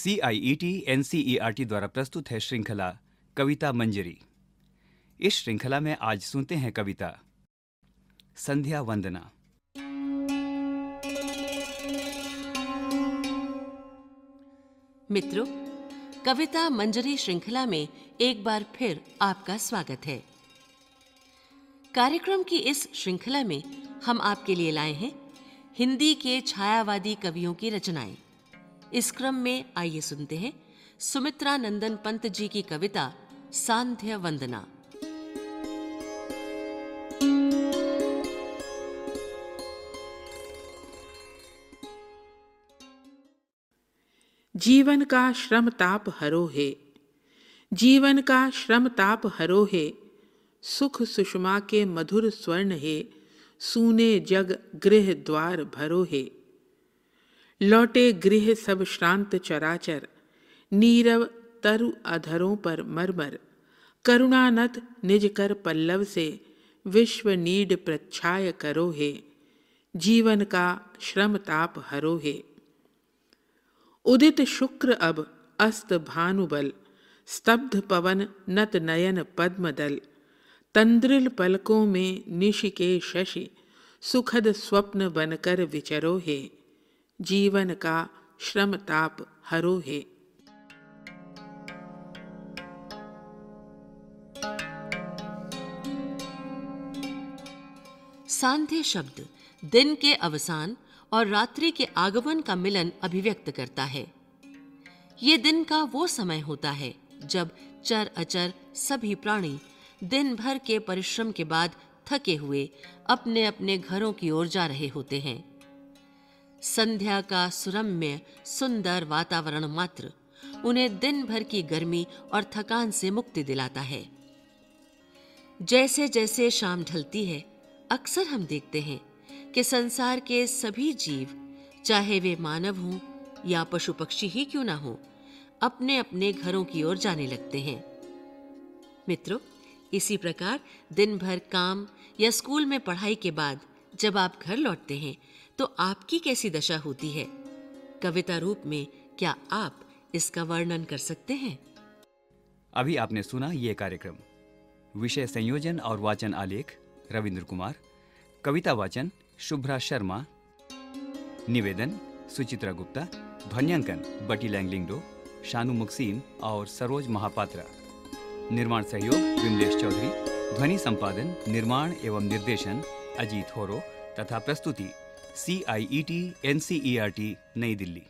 C I E T N C E R T द्वारा प्रस्तुत है श्रृंखला कविता मंजरी। इस श्रृंखला में आज सुनते हैं कविता। संध्या वंदना। मित्रों, कविता मंजरी श्रृंखला में एक बार फिर आपका स्वागत है। कार्यक्रम की इस श्रृंखला में हम आपके लिए लाए हैं हिंदी के छायावादी कवियों की रचनाएँ। इस क्रम में आइए सुनते हैं सुमित्रा नंदन पंत जी की कविता, सांध्य वंदना। जीवन का श्रम ताप हरो है जीवन का श्रम ताप हरो है सुख सुषमा के मधुर स्वर्ण है सूने जग गृह द्वार भरो है लौटे गृह सब श्रांत चराचर, नीरव तरु अधरों पर मरमर। करुणानत निज कर पल्लव से, विश्व नीड प्रच्छाय करो हे जीवन का श्रम ताप हरो है उदित शुक्र अब अस्त भानुबल, स्तब्ध पवन नत नयन पद्मदल। तंद्रिल पलकों में निश के शशि, सुखद स्वप्न बनकर विचरो है जीवन का श्रम ताप हरो है सांध्य शब्द दिन के अवसान और रात्रि के आगमन का मिलन अभिव्यक्त करता है। ये दिन का वो समय होता है जब चर अचर सभी प्राणी दिन भर के परिश्रम के बाद थके हुए अपने अपने घरों की ओर जा रहे होते हैं। संध्या का सुरम्य, सुंदर वातावरण मात्र उन्हें दिन भर की गर्मी और थकान से मुक्ति दिलाता है। जैसे जैसे शाम ढलती है, अक्सर हम देखते हैं कि संसार के सभी जीव, चाहे वे मानव हों या पशु पक्षी ही क्यों ना हो अपने अपने घरों की ओर जाने लगते हैं। मित्रों, इसी प्रकार दिन भर काम या स्कूल में पढ़ाई के बाद जब आप घर लौटते हैं तो आपकी कैसी दशा होती है? कविता रूप में क्या आप इसका वर्णन कर सकते हैं? अभी आपने सुना ये कार्यक्रम। विषय संयोजन और वाचन आलेख, रविंद्र कुमार। कविता वाचन, शुभ्रा शर्मा। निवेदन, सुचित्रा गुप्ता। ध्वन्यांकन, बटी लैंगलिंगडो, शानू मुक्सीम और सरोज महापात्रा। निर्माण सहयोग, विमलेश चौधरी। ध्वनि संपादन, निर्माण एवं निर्देशन अजीत होरो तथा प्रस्तुति C I E T N C E R T New Delhi.